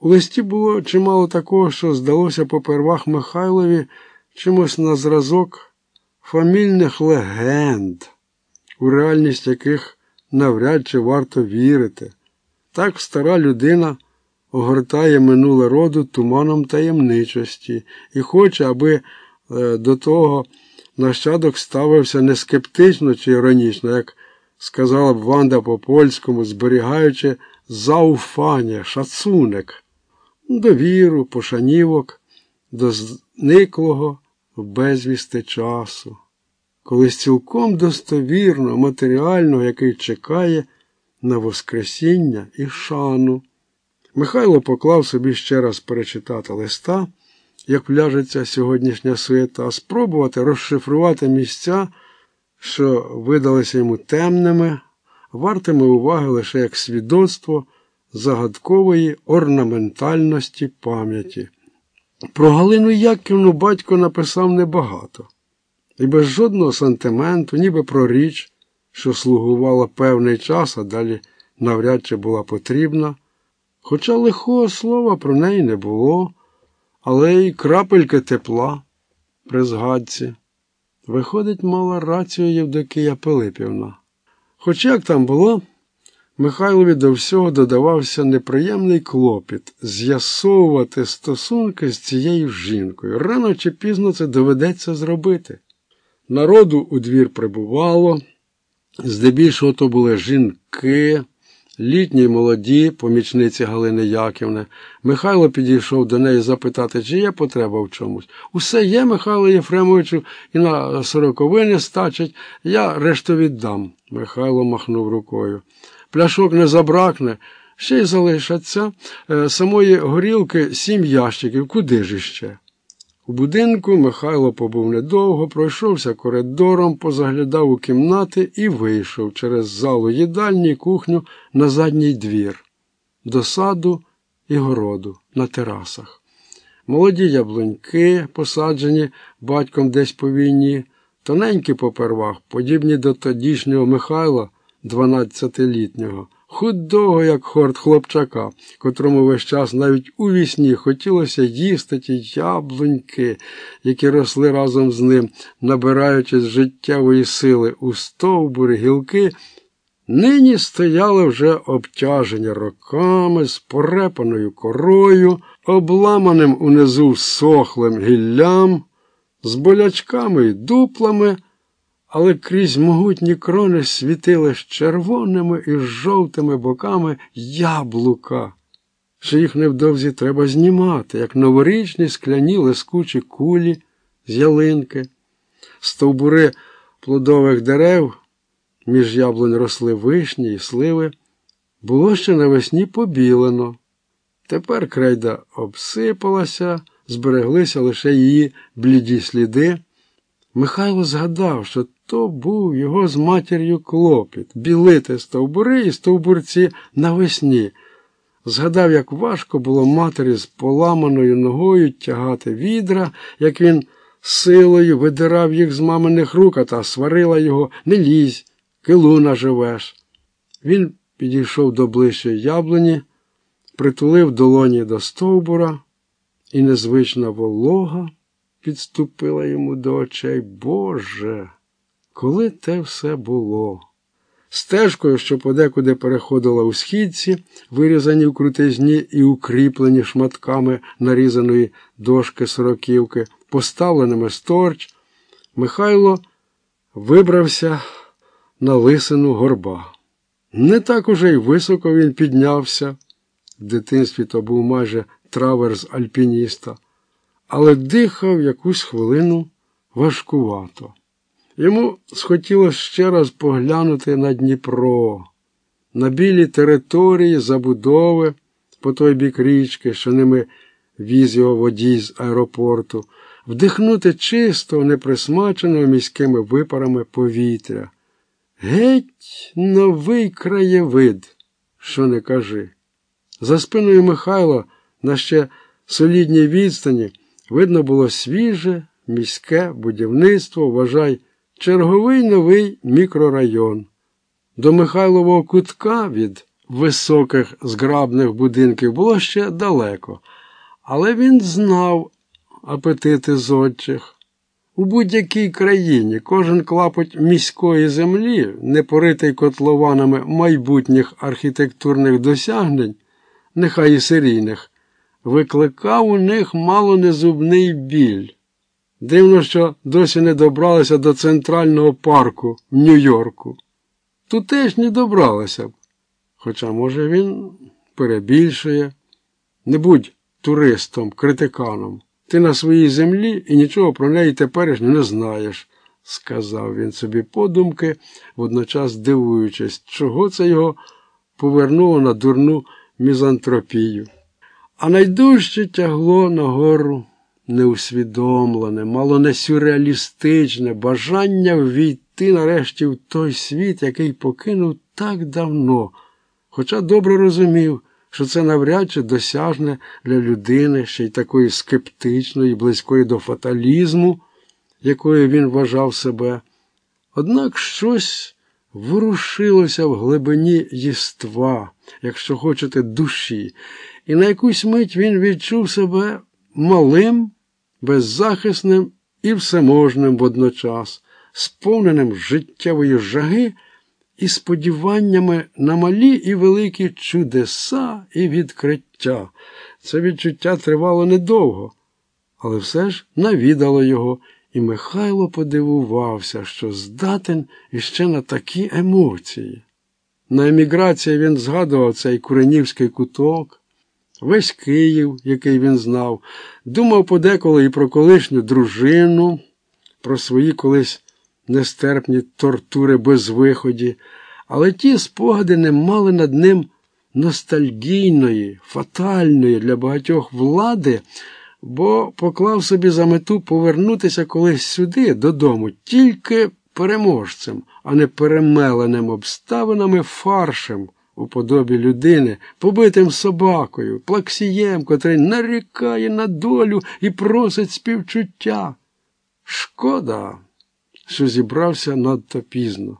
У листі було чимало такого, що здалося попервах Михайлові чимось на зразок фамільних легенд, у реальність яких навряд чи варто вірити. Так стара людина огортає минуле роду туманом таємничості і хоче, аби е, до того нащадок ставився не скептично чи іронічно, як сказала б Ванда по польському, зберігаючи зауфання, шацунек, довіру, пошанівок до зниклого в безвісти часу, колись цілком достовірно, матеріального, який чекає на Воскресіння і шану. Михайло поклав собі ще раз перечитати листа, як вляжеться сьогоднішня свита, а спробувати розшифрувати місця, що видалися йому темними, вартими уваги лише як свідоцтво загадкової орнаментальності пам'яті. Про Галину Яківну батько написав небагато, і без жодного сантименту, ніби про річ, що слугувала певний час, а далі навряд чи була потрібна. Хоча лихого слова про неї не було, але й крапельки тепла при згадці. Виходить, мала рацію Євдокія Пилипівна. Хоч як там було, Михайлові до всього додавався неприємний клопіт з'ясовувати стосунки з цією жінкою. Рано чи пізно це доведеться зробити. Народу у двір прибувало, здебільшого то були жінки, літні й молоді, помічниці Галини Яківни. Михайло підійшов до неї запитати, чи є потреба в чомусь. Усе є, Михайло Єфремовичу, і на сороковини стачить, я решту віддам. Михайло махнув рукою пляшок не забракне, ще й залишаться. Е, самої горілки сім ящиків, куди ж іще? У будинку Михайло побув недовго, пройшовся коридором, позаглядав у кімнати і вийшов через залу їдальні кухню на задній двір, до саду і городу на терасах. Молоді яблуньки, посаджені батьком десь по війні, тоненькі попервах, подібні до тодішнього Михайла дванадцятилітнього, худого, як хорт хлопчака, котрому весь час навіть у вісні хотілося їсти ті яблуньки, які росли разом з ним, набираючи з життєвої сили у стовбури гілки. Нині стояли вже обтяжені роками з порепаною корою, обламаним унизу сохлим гіллям, з болячками й дуплами але крізь могутні крони світили з червоними і жовтими боками яблука, що їх невдовзі треба знімати, як новорічні скляні лискучі кулі з ялинки, стовбури плодових дерев, між яблунь росли вишні і сливи, було ще навесні побілено. Тепер крейда обсипалася, збереглися лише її бліді сліди. Михайло згадав, що то був його з матір'ю клопіт білити стовбури і стовбурці навесні. Згадав, як важко було матері з поламаною ногою тягати відра, як він силою видирав їх з маминих рук, а та сварила його не лізь, килу наживеш. Він підійшов до ближчої яблуні, притулив долоні до стовбура, і незвична волога підступила йому до очей. Боже, коли те все було? Стежкою, що подекуди переходила у східці, вирізані в крутизні і укріплені шматками нарізаної дошки сороківки, поставленими сторч, Михайло вибрався на лисину горба. Не так уже й високо він піднявся. В дитинстві то був майже траверс альпініста але дихав якусь хвилину важкувато. Йому схотілося ще раз поглянути на Дніпро, на білі території забудови по той бік річки, що ними віз його водій з аеропорту, вдихнути чисто, неприсмаченого міськими випарами повітря. Геть новий краєвид, що не кажи. За спиною Михайла на ще солідній відстані. Видно було свіже, міське будівництво, вважай, черговий новий мікрорайон. До Михайлового кутка від високих зграбних будинків було ще далеко, але він знав апетити зодчих. У будь-якій країні кожен клапоть міської землі, не поритий котлованами майбутніх архітектурних досягнень, нехай і серійних, викликав у них мало не зубний біль. Дивно, що досі не добралися до центрального парку в Нью-Йорку. Тут теж не добралися б. Хоча, може, він перебільшує. Не будь туристом, критиканом. Ти на своїй землі і нічого про неї теперішньо не знаєш, сказав він собі подумки, водночас дивуючись, чого це його повернуло на дурну мізантропію. А найдужче тягло нагору неусвідомлене, мало не сюрреалістичне бажання ввійти нарешті в той світ, який покинув так давно, хоча добре розумів, що це навряд чи досяжне для людини ще й такої скептичної, близької до фаталізму, якою він вважав себе. Однак щось ворушилося в глибині єства, якщо хочете, душі, і на якусь мить він відчув себе малим, беззахисним і всеможним водночас, сповненим життєвої жаги і сподіваннями на малі і великі чудеса і відкриття. Це відчуття тривало недовго, але все ж навідало його, і Михайло подивувався, що здатен іще на такі емоції. На еміграції він згадував цей Куренівський куток, весь Київ, який він знав, думав подеколи і про колишню дружину, про свої колись нестерпні тортури без виході, але ті спогади не мали над ним ностальгійної, фатальної для багатьох влади, бо поклав собі за мету повернутися колись сюди, додому, тільки переможцем, а не перемеленим обставинами фаршем у подобі людини, побитим собакою, плаксієм, котрий нарікає на долю і просить співчуття. Шкода, що зібрався надто пізно.